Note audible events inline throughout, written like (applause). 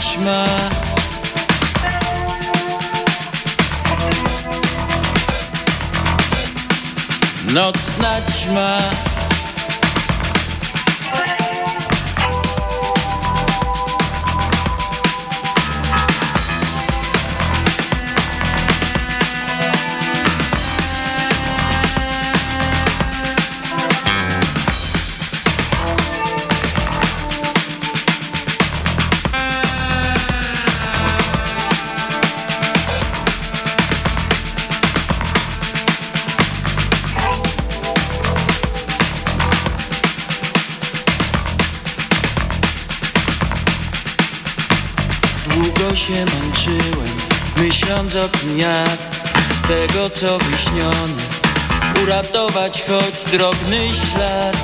ćma Nocna ćma Myśląc o tym jak Z tego co wyśnione Uratować choć drobny ślad.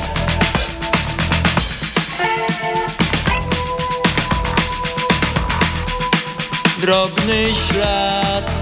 Drobny ślad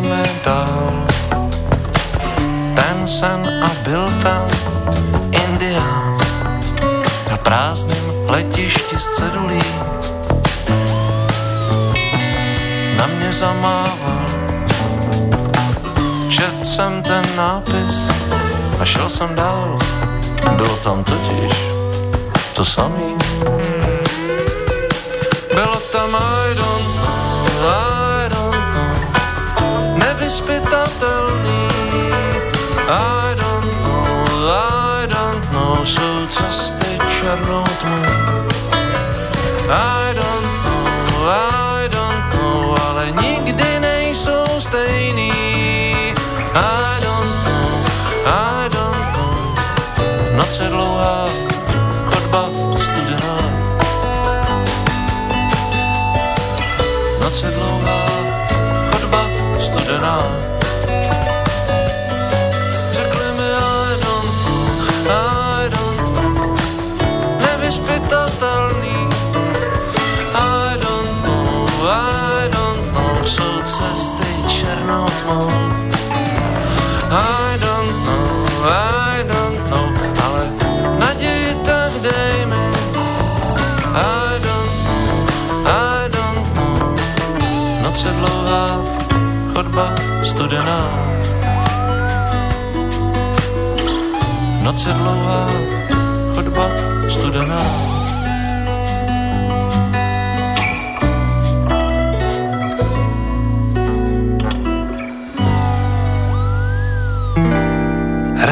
Mi dál ten sen a byl tam Indián na prázdném letišti z cedulí. Na mě zamával, čet jsem ten nápis a šel jsem dál. Bylo tam totiž to samý. Bylo tam I don't nevyspytatelný. I don't know, I don't know, jsou cesty černou tmou. I don't know, I don't know, ale nikdy nejsou stejný. I don't know, I don't know, noc je dlouhá, chodba studená. Noc je dlouhá, I don't know, I don't know, ale naději tak dej mi. I don't know, I don't know, noc je dlouhá, chodba studená. Noc je dlouhá, chodba studená.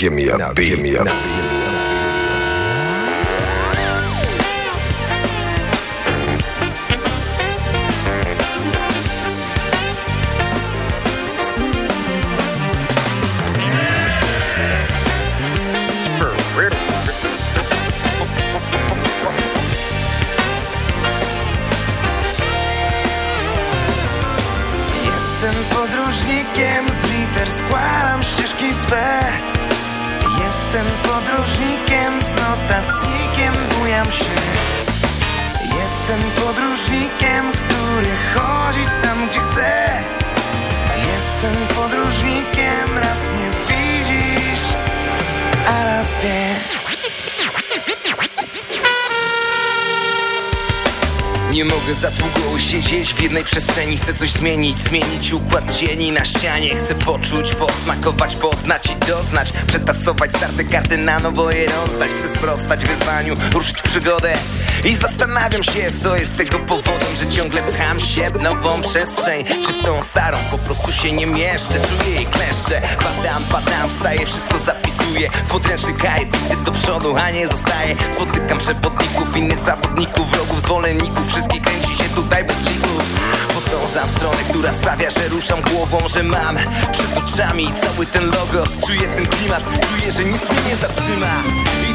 Give me a beat. Give me a Jestem w jednej przestrzeni Chcę coś zmienić, zmienić układ cieni na ścianie. Chcę poczuć, posmakować, poznać i doznać. Przetasować starte karty na nowo je rozdać. Chcę sprostać wyzwaniu, ruszyć przygodę I zastanawiam się, co jest tego powodem Że ciągle pcham się w nową przestrzeń. Czy w tą starą po prostu się nie mieszczę? Czuję jej kleszcze Badam, badam, wstaję, wszystko zapisuję. Podręczny kajet, idę do przodu, a nie zostaję. Spotykam przewodników, innych zawodników Wrogów, zwolenników, wszystkich kręci się tutaj bez lików Podążam w stronę, która sprawia, że ruszam głową Że mam przed oczami cały ten logos. Czuję ten klimat, czuję, że nic mnie nie zatrzyma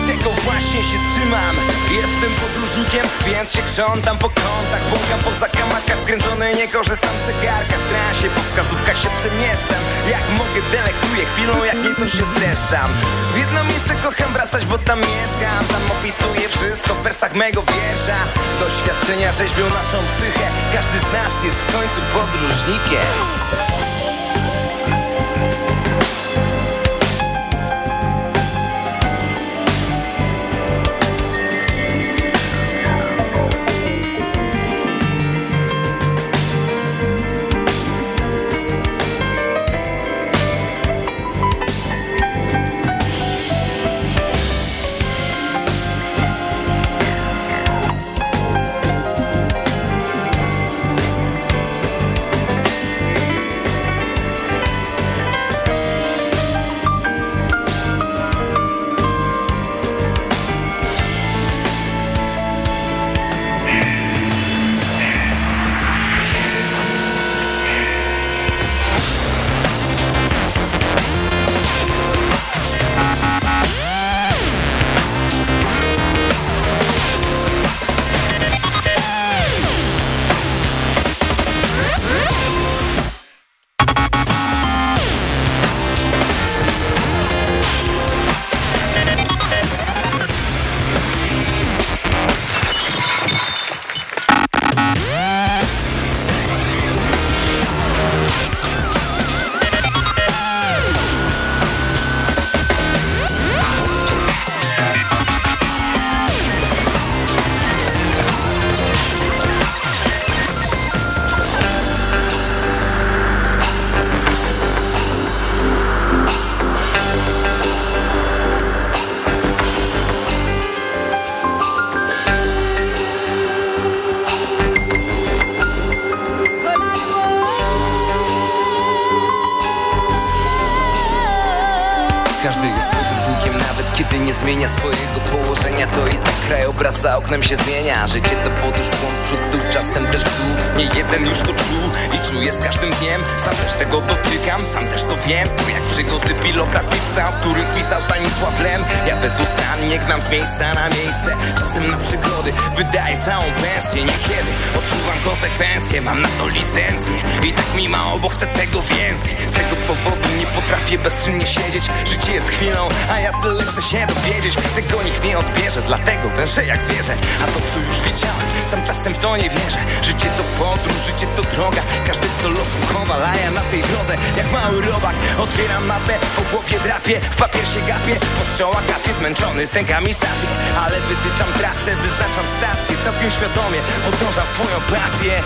tego właśnie się trzymam. Jestem podróżnikiem, więc się krzątam po kątach. Błąkam po zakamakach, wkręcony nie korzystam z zegarka W trasie, po wskazówkach się przemieszczam. Jak mogę, delektuję chwilą, jak nie to się streszczam. W jedno miejsce kocham wracać, bo tam mieszkam. Tam opisuję wszystko w wersach mego wiersza. Doświadczenia rzeźbią naszą psychę. Każdy z nas jest w końcu podróżnikiem się zmienia Życie to podróż w głąb, przód, czasem też w dół. Nie jeden już to czuł i czuję z każdym dniem. Sam też tego dotykam, sam też to wiem To jak przygody pilota Pixa, o których pisał Stanisław Lem Ja bezustannie gnam z miejsca na miejsce Czasem na przygody. Wydaję całą pensję Niekiedy odczuwam konsekwencje, mam na to licencję I tak mi mało, bo chcę tego więcej. Z tego powodu nie potrafię bezczynnie siedzieć. Życie jest chwilą, a ja tyle chcę się dowiedzieć. Tego nikt nie odbierze, dlatego wężę jak zwierzę. A to co już widziałem, sam czasem w to nie wierzę. Życie to podróż, życie to droga. Każdy to losu kowal, ja na tej drodze. Jak mały robak, otwieram mapę Po głowie w papier się gapię Po strzała gapię, zmęczony, stękami sapię Ale wytyczam trasę, wyznaczam stację Całkiem świadomie, podążam swoją pasję.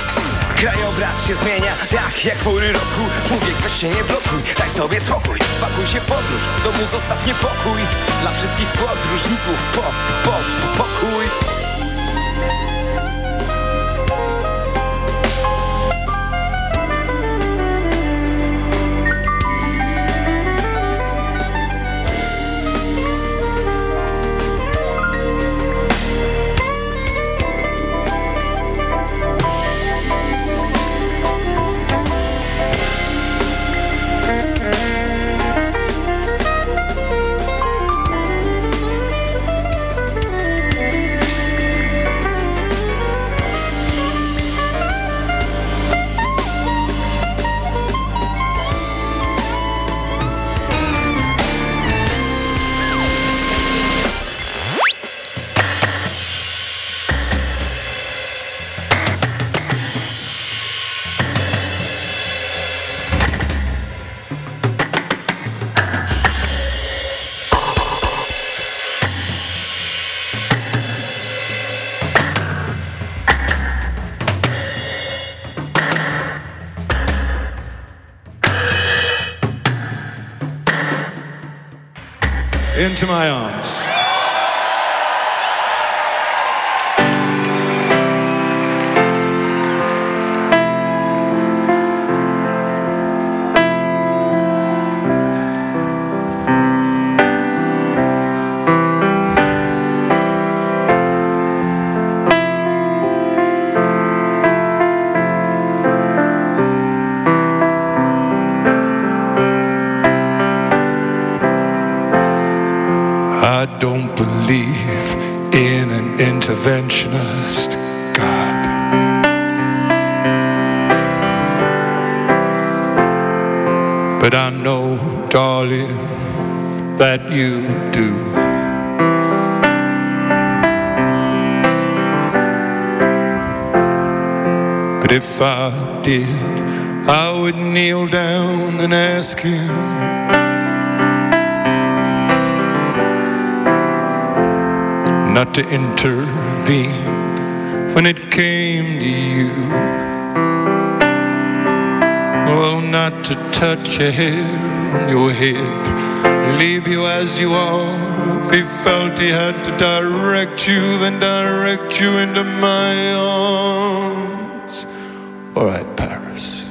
Krajobraz się zmienia, tak jak pory roku. Człowiek weź się nie blokuj, daj sobie spokój. Spakuj się w podróż, w domu zostaw niepokój. Dla wszystkich podróżników po, po, pokój into my arms. Interventionist God. But I know, darling, that you do. But if I did, I would kneel down and ask him not to when it came to you. Well, not to touch a hair on your head, leave you as you are. If he felt he had to direct you, then direct you into my arms. All right, Paris,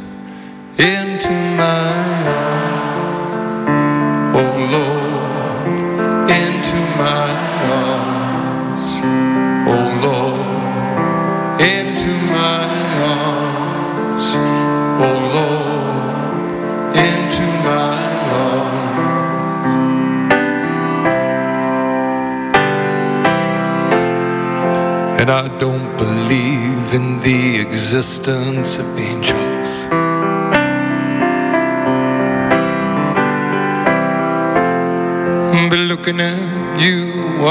into my arms. In the existence of angels. But looking at you,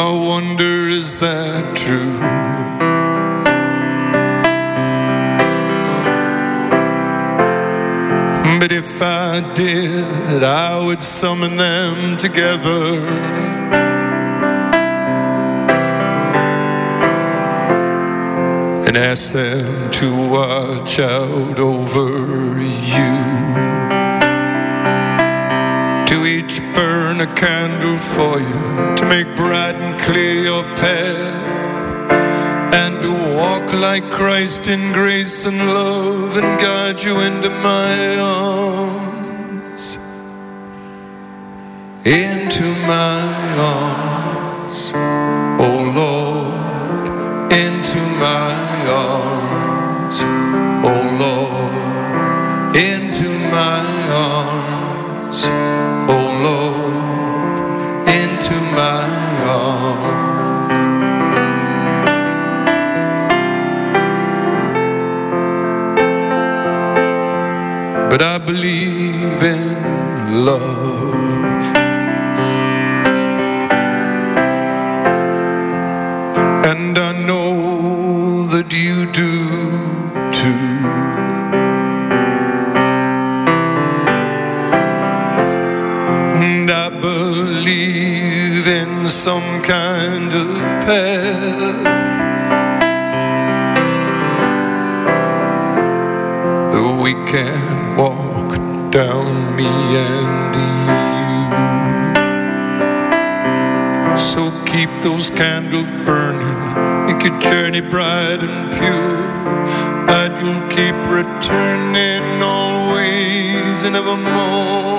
I wonder is that true? But if I did, I would summon them together. And ask them to watch out over you. To each burn a candle for you to make bright and clear your path. And to walk like Christ in grace and love and guide you into my arms. Into my arms oh Lord into my arms oh Lord into my arms oh Lord, into my arms. But I believe in love. Me and you. So keep those candles burning, make your journey bright and pure. That you'll keep returning always and evermore.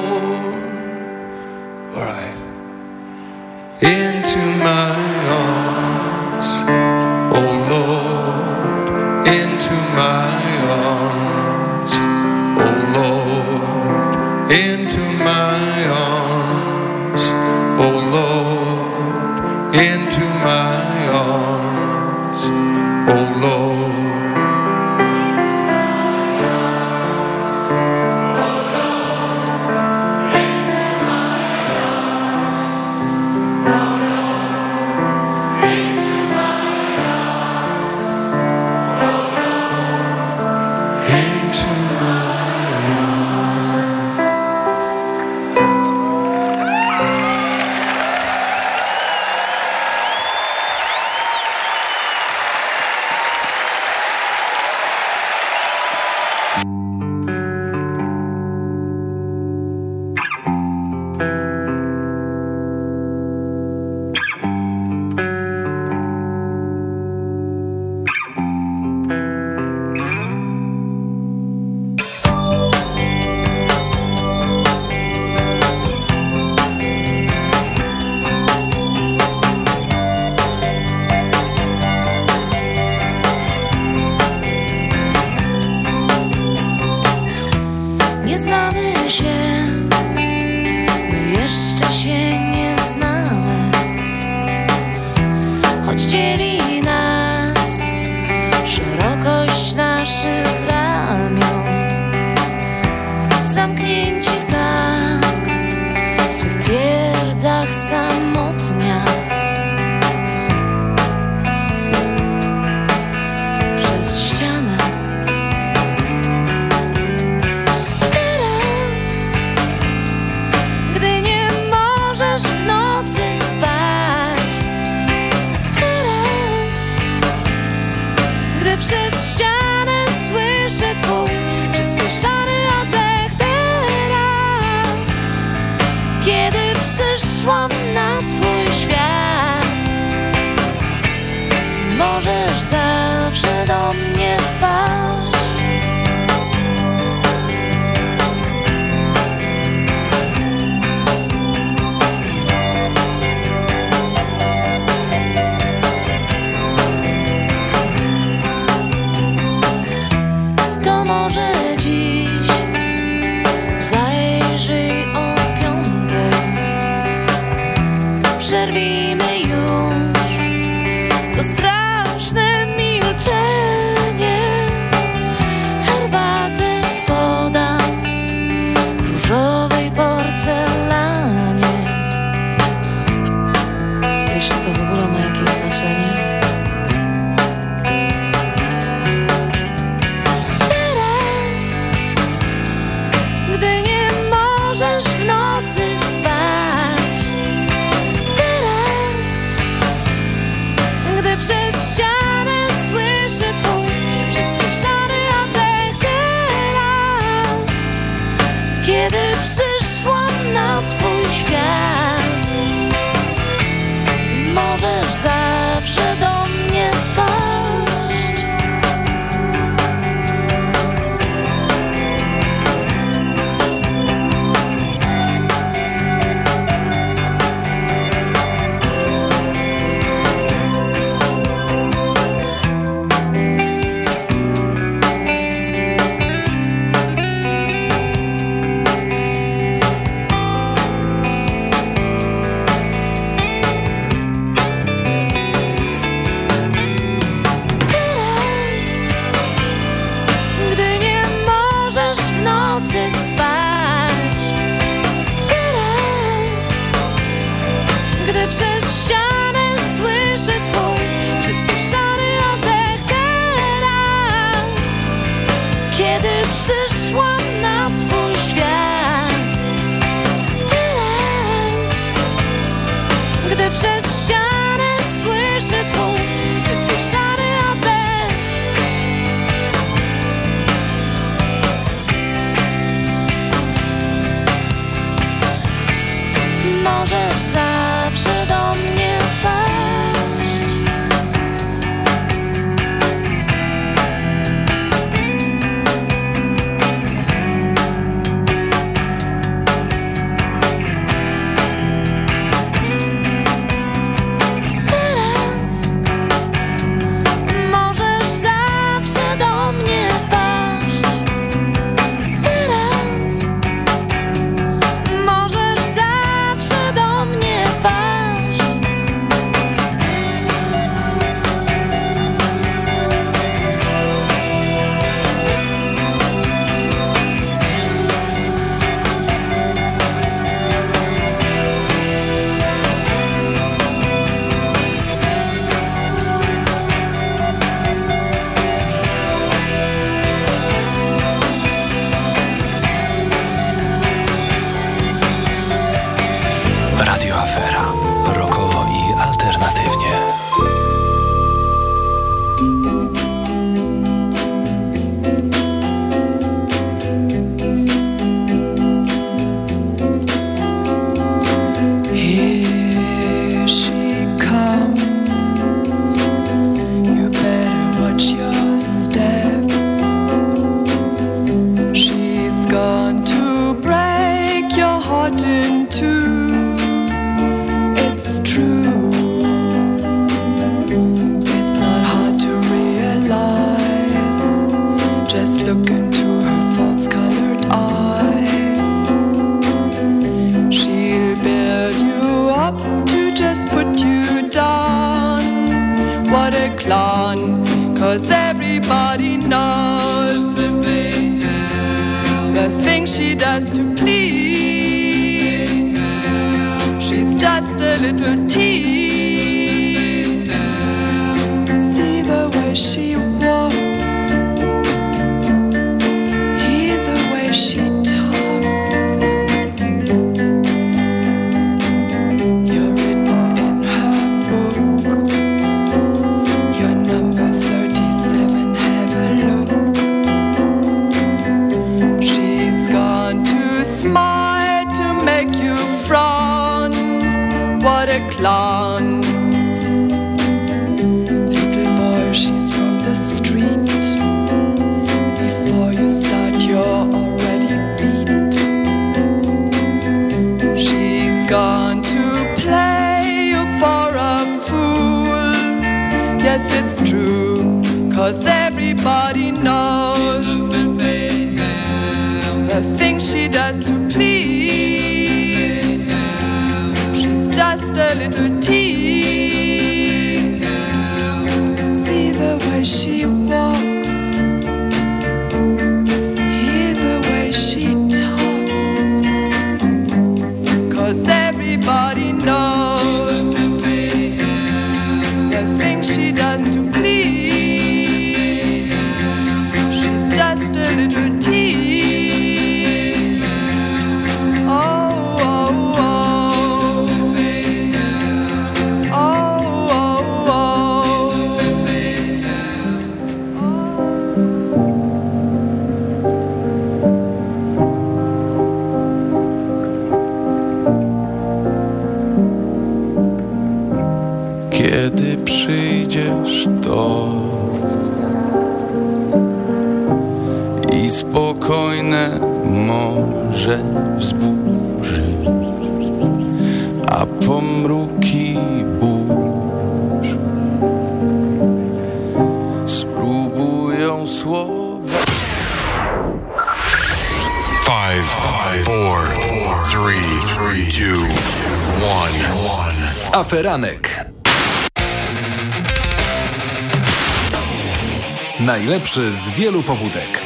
najlepszy z wielu pobudek.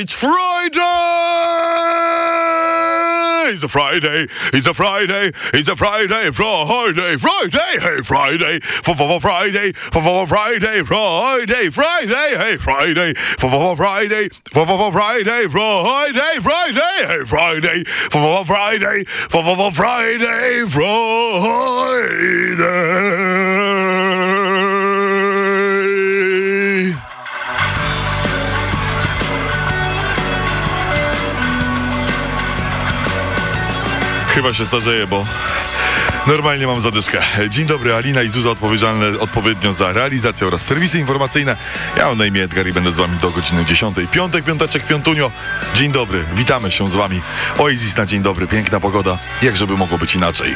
It's Friday! It's a Friday, it's a Friday, it's a Friday, Friday, Friday, hey Friday, for for Friday, for for Friday, Friday, Friday, hey Friday, for for Friday, for for Friday, Friday, Friday, hey Friday, for for Friday, for for Friday, Friday. Chyba się starzeję, bo normalnie mam zadyszkę. Dzień dobry, Alina i Zuza odpowiedzialne odpowiednio za realizację oraz serwisy informacyjne. Ja mam na imię Edgar i będę z wami do godziny 10. Piątek, piąteczek, piątunio. Dzień dobry, witamy się z wami. Oasis na dzień dobry, piękna pogoda, Jak żeby mogło być inaczej.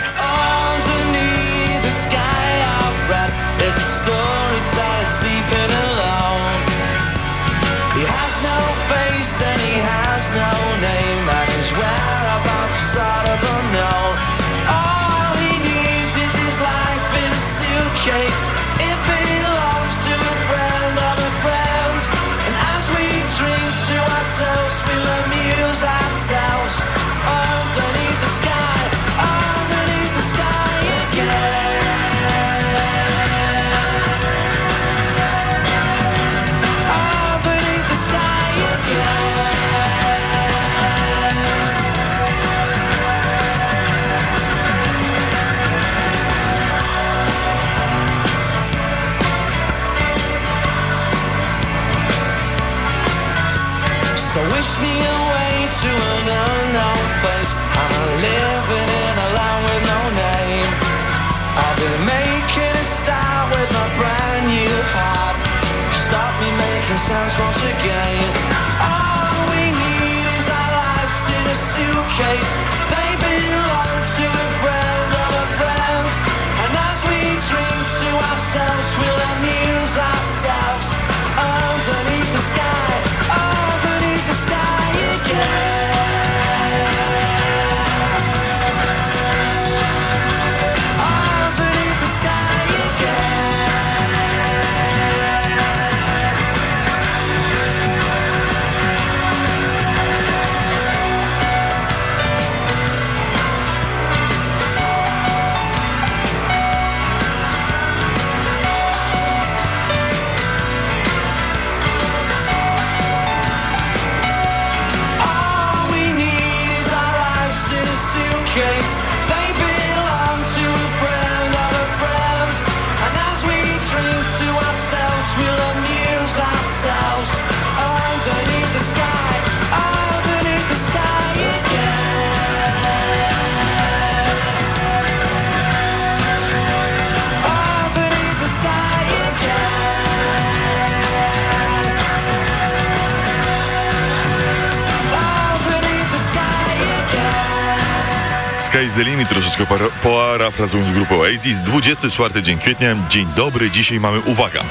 Sky's the limit, troszeczkę parafrazując grupę Oasis. 24 dzień kwietnia, dzień dobry. Dzisiaj mamy, uwaga,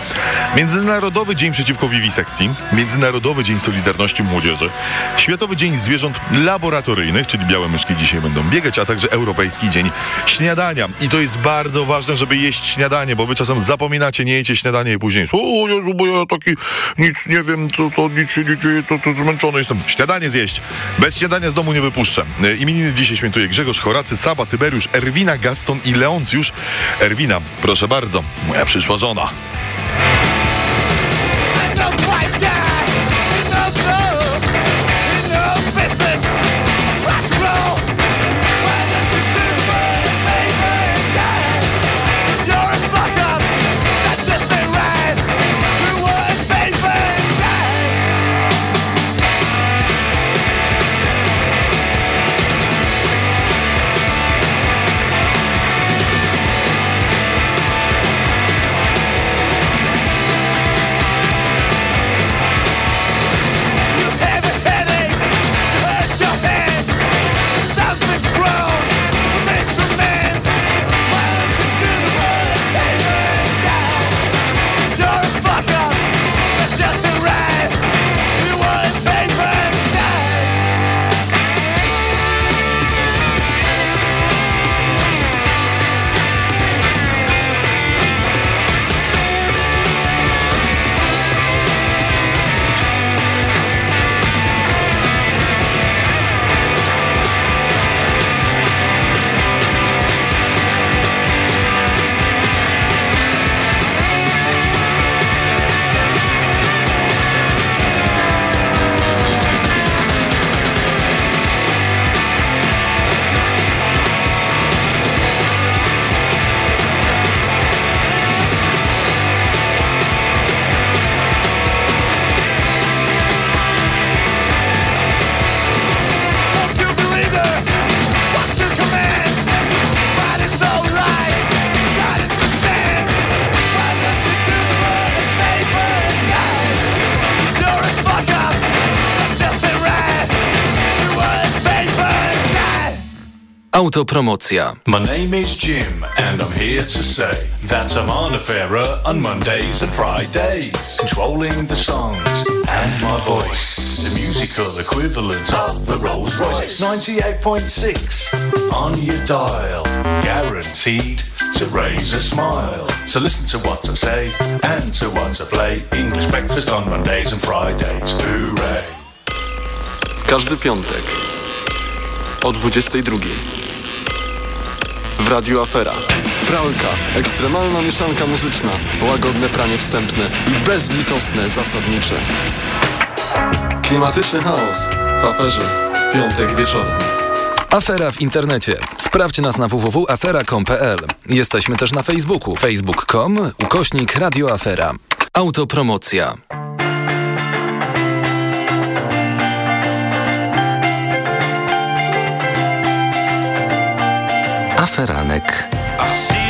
Międzynarodowy Dzień Przeciwko Wiwisekcji, Międzynarodowy Dzień Solidarności Młodzieży, Światowy Dzień Zwierząt Laboratoryjnych, czyli białe myszki dzisiaj będą biegać, a także Europejski Dzień Śniadania. I to jest bardzo ważne, żeby jeść śniadanie, bo wy czasem zapominacie, nie jecie śniadanie i później o Jezu, bo ja taki nic nie wiem, co to nic się nie dzieje, to, to zmęczony jestem. Śniadanie zjeść. Bez śniadania z domu nie wypuszczę. Imieniny dzisiaj świętuje Grzegorz Horacy, Saba, Tyberiusz, Erwina, Gaston i Leoncjusz. Erwina, proszę bardzo, moja przyszła żona. Autopromocja. My name is Jim and I'm here to say that I'm on a fairer on Mondays and Fridays, controlling the songs and my voice, the musical equivalent of the Rolls Royce. 98.6 on your dial, guaranteed to raise a smile. So listen to what I say and to what I play. English breakfast on Mondays and Fridays. Hooray! W każdy piątek o 22 w Radiu Afera. Pralka, ekstremalna mieszanka muzyczna, łagodne pranie wstępne i bezlitosne zasadnicze. Klimatyczny chaos w aferze w piątek wieczorem. Afera w internecie. Sprawdź nas na www.afera.com.pl. Jesteśmy też na Facebooku facebook.com ukośnik radioafera. Autopromocja. Aferanek.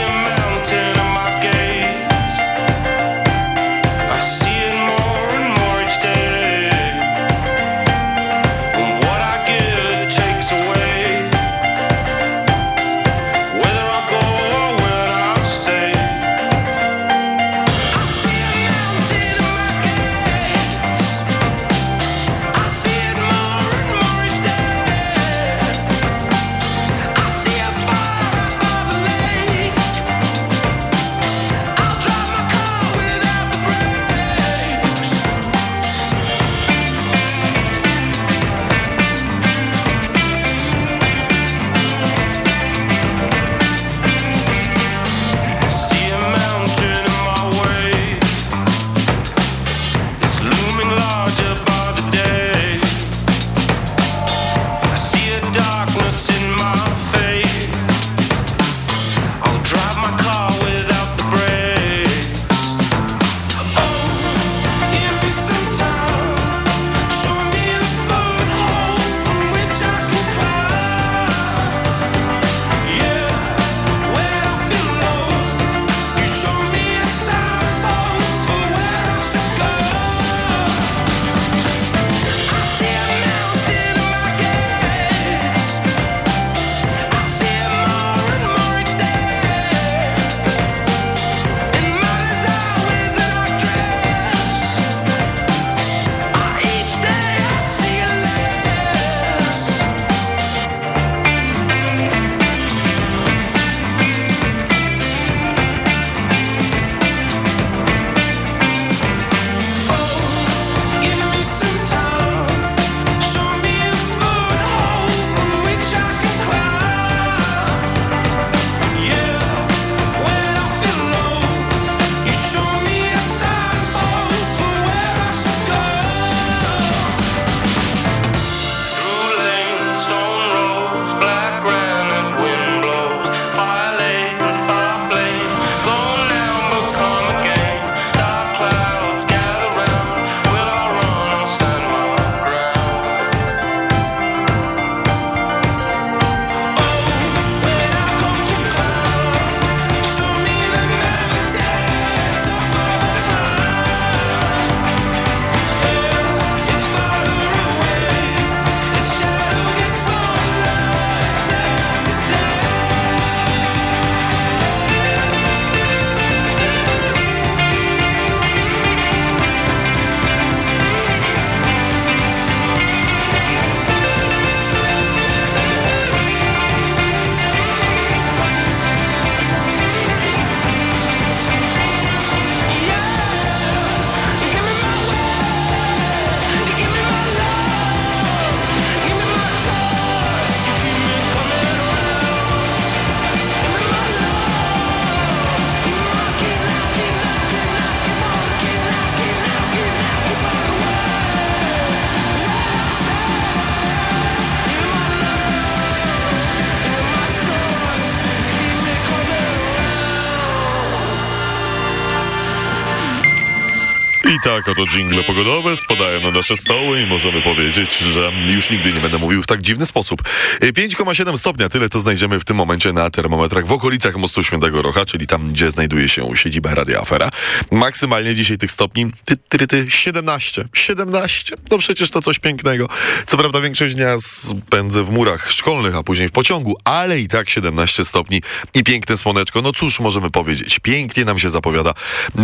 I tak oto jingle pogodowe spadają na nasze stoły i możemy powiedzieć, że już nigdy nie będę mówił w tak dziwny sposób. Y, 5,7 stopnia, tyle to znajdziemy w tym momencie na termometrach w okolicach Mostu Świętego Rocha, czyli tam, gdzie znajduje się siedziba Radia Afera. Maksymalnie dzisiaj tych stopni ty, ty, ty, 17. 17. No przecież to coś pięknego. Co prawda większość dnia spędzę w murach szkolnych, a później w pociągu, ale i tak 17 stopni i piękne słoneczko. No cóż możemy powiedzieć. Pięknie nam się zapowiada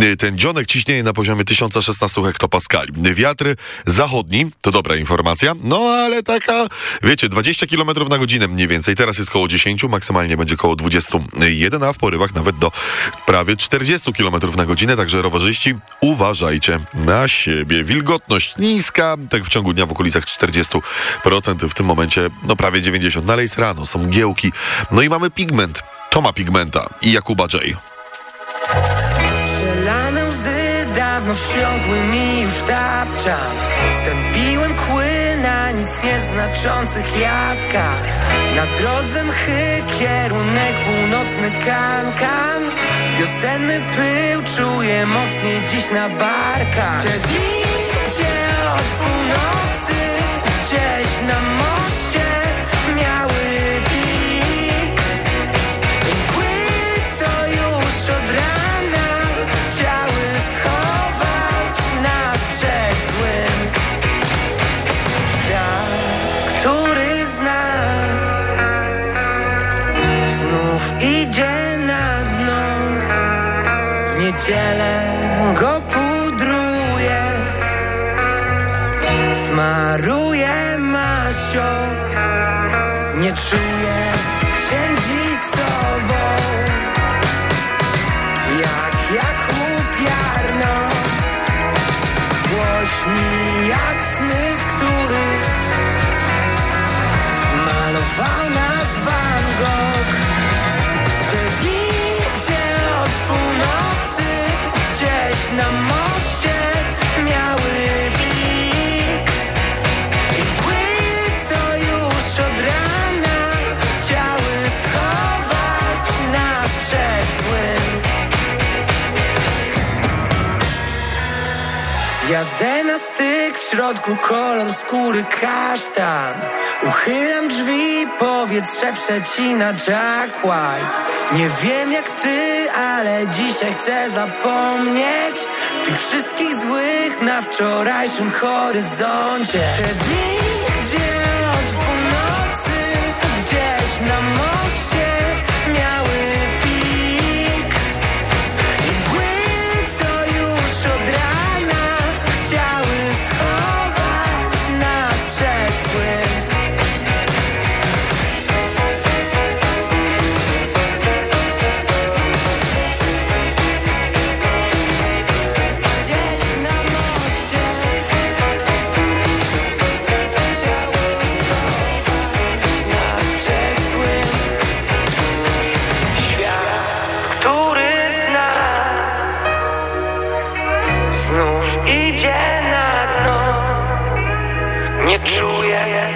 y, ten dzionek ciśnienie na poziomie 1016 hektopaskali. Wiatry zachodni, to dobra informacja, no ale taka, wiecie, 20 km na godzinę mniej więcej. Teraz jest koło 10, maksymalnie będzie koło 21, a w porywach nawet do prawie 40 km na godzinę, także rowerzyści uważajcie na siebie. Wilgotność niska, tak w ciągu dnia w okolicach 40%, w tym momencie no prawie 90, no ale jest rano, są giełki, no i mamy pigment. Toma Pigmenta i Jakuba J. Dawno wsiąkły mi już tapczan Stępiłem kły na nic nieznaczących jadkach Na drodze mchy kierunek północny kankan. Wiosenny pył czuję mocniej dziś na barkach. Dni, gdzie od północy niedzielę go pudruje. Smaruje masią Nie czuję Jadę na styk, w środku kolor skóry kasztan. Uchylam drzwi, powietrze przecina Jack White. Nie wiem jak ty, ale dzisiaj chcę zapomnieć Tych wszystkich złych na wczorajszym horyzoncie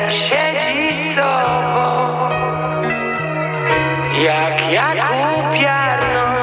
Się dziś sobą Jak Jakub Jarno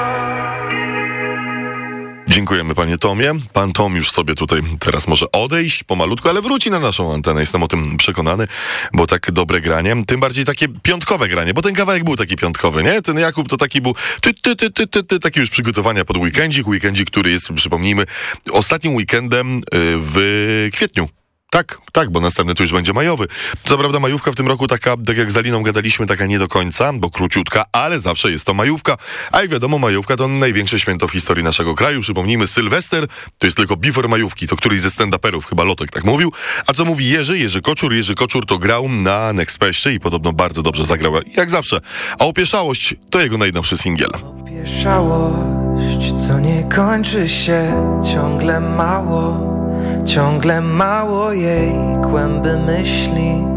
Dziękujemy panie Tomie. Pan Tom już sobie tutaj teraz może odejść pomalutku, ale wróci na naszą antenę. Jestem o tym przekonany, bo tak dobre granie, tym bardziej takie piątkowe granie, bo ten kawałek był taki piątkowy, nie? Ten Jakub to taki był ty, ty, ty, ty, ty, ty, takie już przygotowania pod weekendzik, weekendzik, który jest, przypomnijmy, ostatnim weekendem y, w kwietniu. Tak, tak, bo następny to już będzie majowy. Co prawda majówka w tym roku taka, tak jak z Aliną gadaliśmy, taka nie do końca, bo króciutka, ale zawsze jest to majówka. A jak wiadomo, majówka to największe święto w historii naszego kraju. Przypomnijmy, Sylwester to jest tylko before majówki, to któryś ze stand-uperów, chyba Lotek tak mówił. A co mówi Jerzy? Jerzy Koczur. Jerzy Koczur to grał na Nexpeście i podobno bardzo dobrze zagrał, jak zawsze. A opieszałość to jego najnowszy singiel. Pieszałość, co nie kończy się ciągle mało Ciągle mało jej kłęby myśli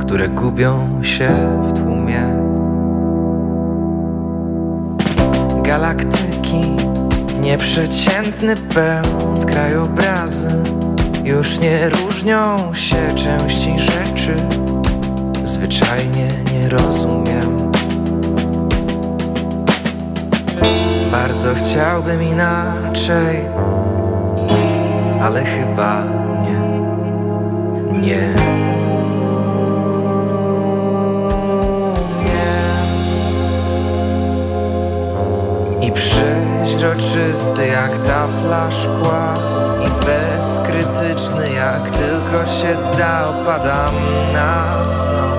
Które gubią się w tłumie. Galaktyki, nieprzeciętny pęd Krajobrazy już nie różnią się części rzeczy Zwyczajnie nie rozumiem. Bardzo chciałbym inaczej ale chyba nie, nie. I przeźroczysty jak tafla szkła I bezkrytyczny jak tylko się da Opadam na dno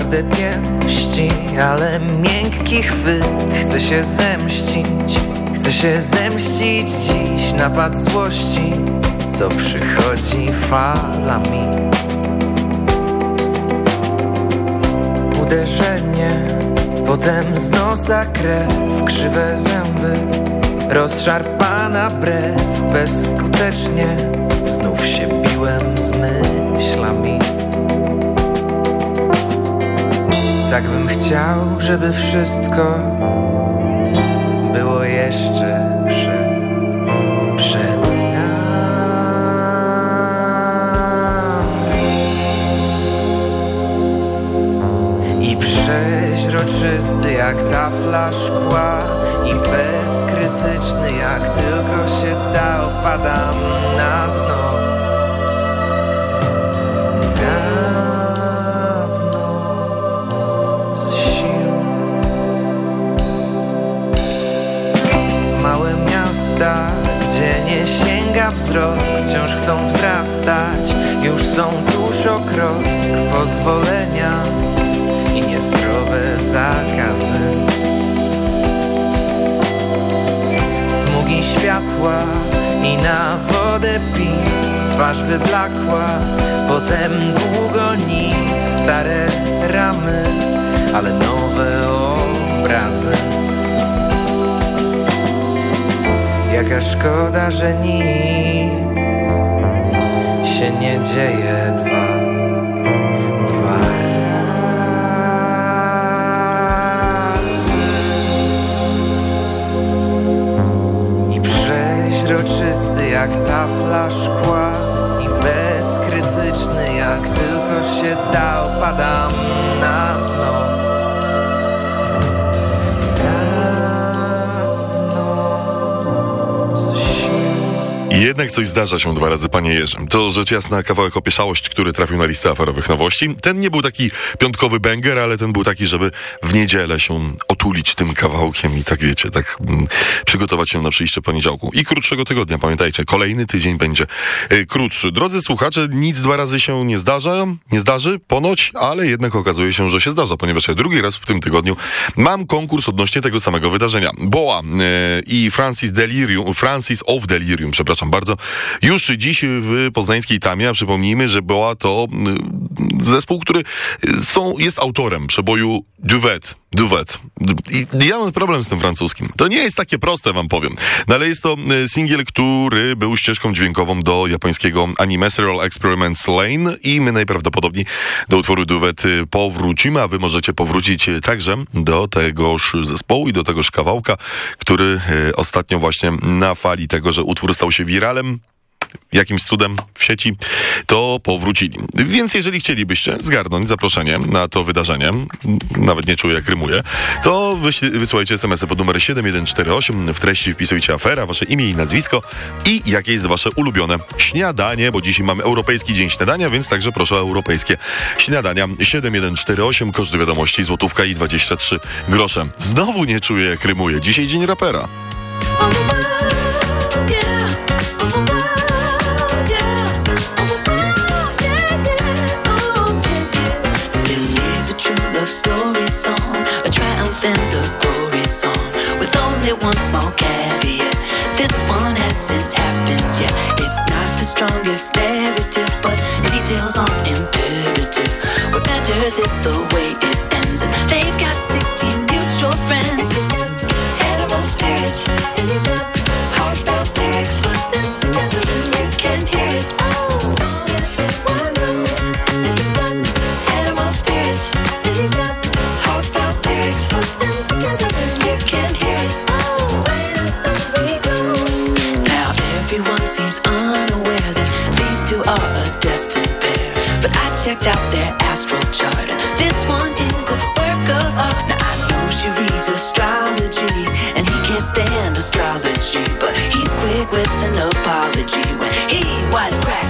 Twarde pięści, ale miękki chwyt Chcę się zemścić, chcę się zemścić dziś Napad złości co przychodzi falami. Uderzenie, potem z nosa krew, krzywe zęby, rozszarpana brew, bezskutecznie znów się biłem z myślami. Tak bym chciał, żeby wszystko było jeszcze przed, przed I przeźroczysty jak tafla szkła I bezkrytyczny jak tylko się da Opadam na dno sięga wzrok Wciąż chcą wzrastać, już są tuż o krok Pozwolenia i niezdrowe zakazy. Smugi światła i na wodę pic Twarz wyblakła, potem długo nic Stare ramy, ale nowe obrazy Jaka szkoda, że nic się nie dzieje. Dwa Dwa razy. I przeźroczysty jak tafla szkła I bezkrytyczny jak tylko się da Opadam jednak coś zdarza się dwa razy, panie Jerzy. To rzecz jasna kawałek opieszałość, który trafił na listę aferowych nowości. Ten nie był taki piątkowy banger, ale ten był taki, żeby w niedzielę się otulić tym kawałkiem i tak wiecie, tak mm, przygotować się na przyjście poniedziałku. I krótszego tygodnia, pamiętajcie, kolejny tydzień będzie y, krótszy. Drodzy słuchacze, nic dwa razy się nie zdarza, nie zdarzy, ponoć, ale jednak okazuje się, że się zdarza, ponieważ ja drugi raz w tym tygodniu mam konkurs odnośnie tego samego wydarzenia. Boa y, i Francis Delirium, Francis of Delirium, przepraszam bardzo, już dziś w poznańskiej Tamie, a przypomnijmy, że Boa to y, zespół, który y, są, jest autorem przeboju Duvet. Duvet. I ja mam problem z tym francuskim. To nie jest takie proste, wam powiem. No ale jest to y, singiel, który był ścieżką dźwiękową do japońskiego anime Serial Experiments Lane i my najprawdopodobniej do utworu Duvet y, powrócimy, a wy możecie powrócić y, także do tegoż zespołu i do tegoż kawałka, który ostatnio właśnie na fali tego, że utwór stał się wiralem, jakimś cudem w sieci, to powrócili. Więc jeżeli chcielibyście zgarnąć zaproszenie na to wydarzenie, nawet nie czuję jak rymuję, to wysyłajcie SMS-y pod numer 7148, w treści wpisujcie afera, wasze imię i nazwisko i jakie jest wasze ulubione śniadanie, bo dzisiaj mamy Europejski Dzień Śniadania, więc także proszę o europejskie śniadania. 7148, koszt wiadomości, złotówka i 23 grosze. Znowu nie czuję jak rymuję. Dzisiaj dzień rapera. This one small caveat. This one hasn't happened yet. It's not the strongest narrative, but details aren't imperative. What matters is the way it ends. And they've got 16 mutual friends. checked out their astral chart. This one is a work of art. Now I know she reads astrology, and he can't stand astrology, but he's quick with an apology when he wisecracks.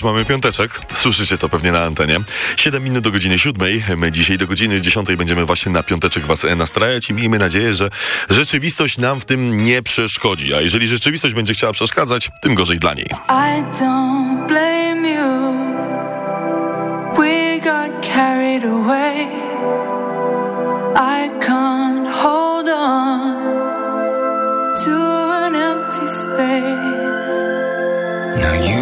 Już mamy piąteczek, słyszycie to pewnie na antenie. 7 minut do godziny siódmej. My dzisiaj do godziny 10 będziemy właśnie na piąteczek was nastrajać i miejmy nadzieję, że rzeczywistość nam w tym nie przeszkodzi. A jeżeli rzeczywistość będzie chciała przeszkadzać, tym gorzej dla niej. I don't blame you. We got carried away. I can't hold on to an empty space. Now you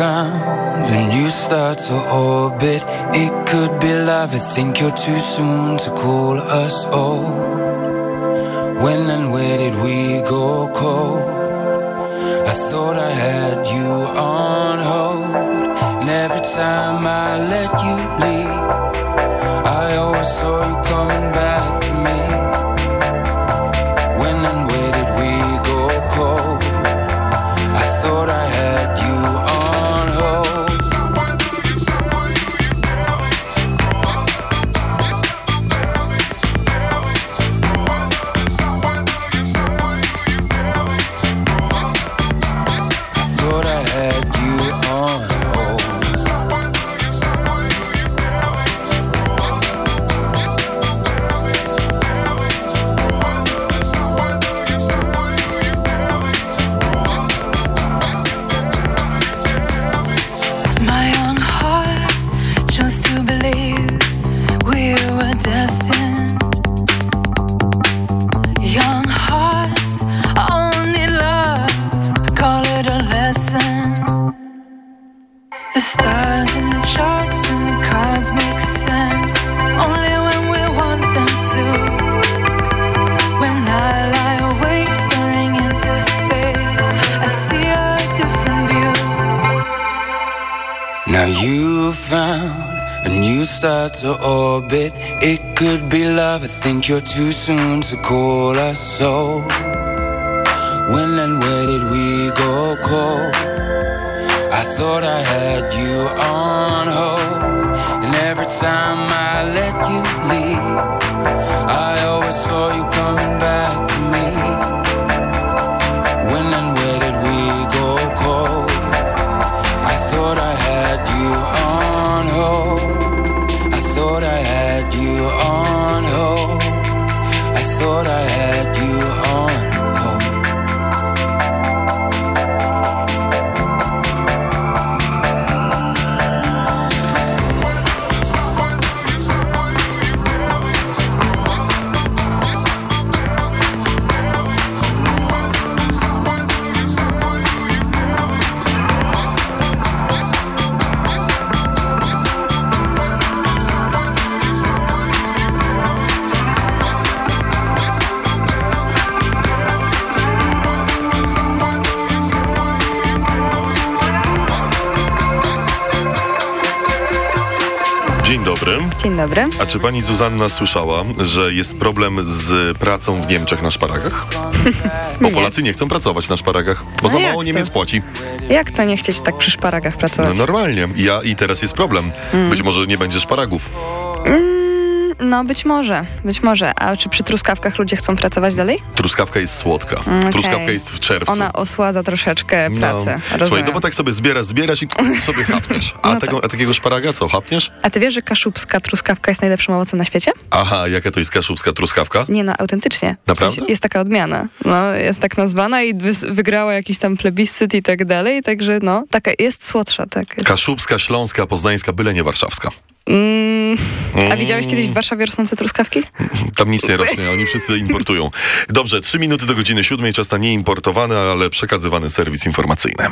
found a new star to orbit. It could be love. I think you're too soon to call us old. When and where did we go cold? I thought I had you on hold. And every time I let you leave, I always saw you coming back to me. Orbit. It could be love. I think you're too soon to call us so. When and where did we go cold? I thought I had you on hold. And every time I dobry. Dzień dobry. A czy pani Zuzanna słyszała, że jest problem z pracą w Niemczech na szparagach? (laughs) Bo Polacy nie chcą pracować na szparagach, bo A za mało to? Niemiec płaci. Jak to nie chcieć tak przy szparagach No pracować? normalnie. Ja i teraz jest problem. Mm. Być może nie będzie szparagów. Mm, no być może, być może. A czy przy truskawkach ludzie chcą pracować dalej? Truskawka jest słodka. Mm, okej. Truskawka jest w czerwcu. Ona osładza troszeczkę pracę. Słuchaj, Rozumiem. no bo tak sobie zbierasz, zbierasz i (laughs) sobie chapniesz. A, No tego, a takiego szparaga co, chapniesz? A ty wiesz, że kaszubska truskawka jest najlepszym owocem na świecie? Aha, jaka to jest kaszubska truskawka? Nie no, autentycznie. W Naprawdę? sensie jest taka odmiana. No, jest tak nazwana i wy- wygrała jakiś tam plebiscyt i tak dalej, także no, taka jest słodsza, tak. Jest. Kaszubska, śląska, poznańska, byle nie warszawska. Mm, a Mm. widziałeś kiedyś w Warszawie rosnące truskawki? Tam nic nie rośnie, oni wszyscy importują. Dobrze, trzy minuty do godziny siódmej, czas na nieimportowany, ale przekazywany serwis informacyjny.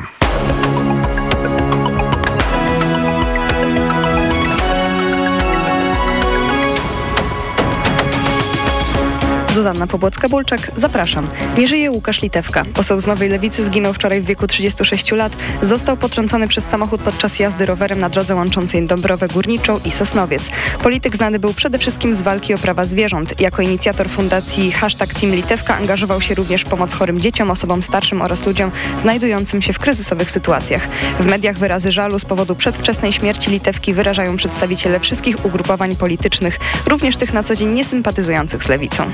Zuzanna Pobłocka-Bulczak, zapraszam. Nie żyje Łukasz Litewka. Poseł z Nowej Lewicy zginął wczoraj w wieku 36 lat. Został potrącony przez samochód podczas jazdy rowerem na drodze łączącej Dąbrowę Górniczą i Sosnowiec. Polityk znany był przede wszystkim z walki o prawa zwierząt. Jako inicjator fundacji hashtag Team Litewka angażował się również w pomoc chorym dzieciom, osobom starszym oraz ludziom znajdującym się w kryzysowych sytuacjach. W mediach wyrazy żalu z powodu przedwczesnej śmierci Litewki wyrażają przedstawiciele wszystkich ugrupowań politycznych, również tych na co dzień niesympatyzujących z lewicą.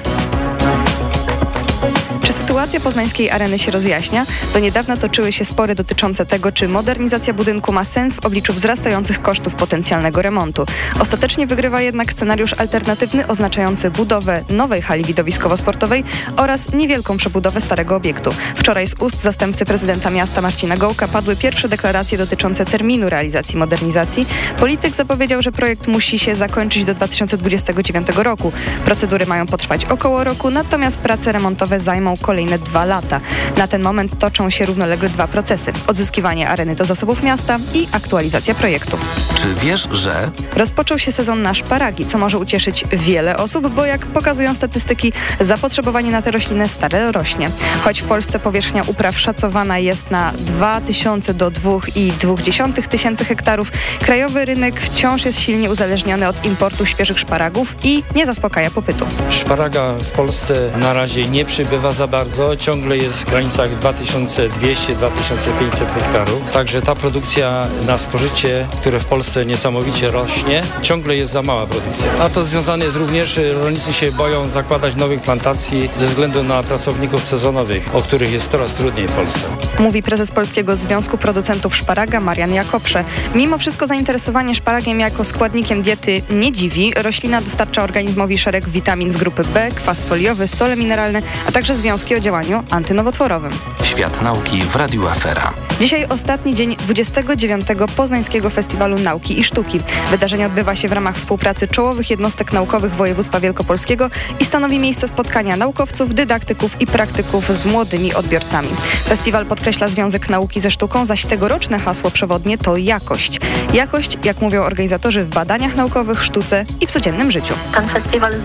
Sytuacja poznańskiej areny się rozjaśnia? Do niedawna toczyły się spory dotyczące tego, czy modernizacja budynku ma sens w obliczu wzrastających kosztów potencjalnego remontu. Ostatecznie wygrywa jednak scenariusz alternatywny oznaczający budowę nowej hali widowiskowo-sportowej oraz niewielką przebudowę starego obiektu. Wczoraj z ust zastępcy prezydenta miasta Marcina Gołka padły pierwsze deklaracje dotyczące terminu realizacji modernizacji. Polityk zapowiedział, że projekt musi się zakończyć do 2029 roku. Procedury mają potrwać około roku, natomiast prace remontowe zajmą kolejne dwa lata. Na ten moment toczą się równolegle dwa procesy. Odzyskiwanie areny do zasobów miasta i aktualizacja projektu. Czy wiesz, że... Rozpoczął się sezon na szparagi, co może ucieszyć wiele osób, bo jak pokazują statystyki, zapotrzebowanie na te rośliny stale rośnie. Choć w Polsce powierzchnia upraw szacowana jest na 2000 do 2,2 tysięcy hektarów, krajowy rynek wciąż jest silnie uzależniony od importu świeżych szparagów i nie zaspokaja popytu. Szparaga w Polsce na razie nie przybywa za bardzo, ciągle jest w granicach 2200-2500 hektarów. Także ta produkcja na spożycie, które w Polsce niesamowicie rośnie, ciągle jest za mała produkcja. A to związane jest również, rolnicy się boją zakładać nowych plantacji ze względu na pracowników sezonowych, o których jest coraz trudniej w Polsce. Mówi prezes Polskiego Związku Producentów Szparaga Marian Jakoprze. Mimo wszystko zainteresowanie szparagiem jako składnikiem diety nie dziwi. Roślina dostarcza organizmowi szereg witamin z grupy B, kwas foliowy, sole mineralne, a także związki o działaniu antynowotworowym. Świat nauki w Radiu Afera. Dzisiaj ostatni dzień 29. Poznańskiego Festiwalu Nauki i Sztuki. Wydarzenie odbywa się w ramach współpracy czołowych jednostek naukowych województwa wielkopolskiego i stanowi miejsce spotkania naukowców, dydaktyków i praktyków z młodymi odbiorcami. Festiwal podkreśla związek nauki ze sztuką, zaś tegoroczne hasło przewodnie to jakość. Jakość, jak mówią organizatorzy, w badaniach naukowych, sztuce i w codziennym życiu. Ten festiwal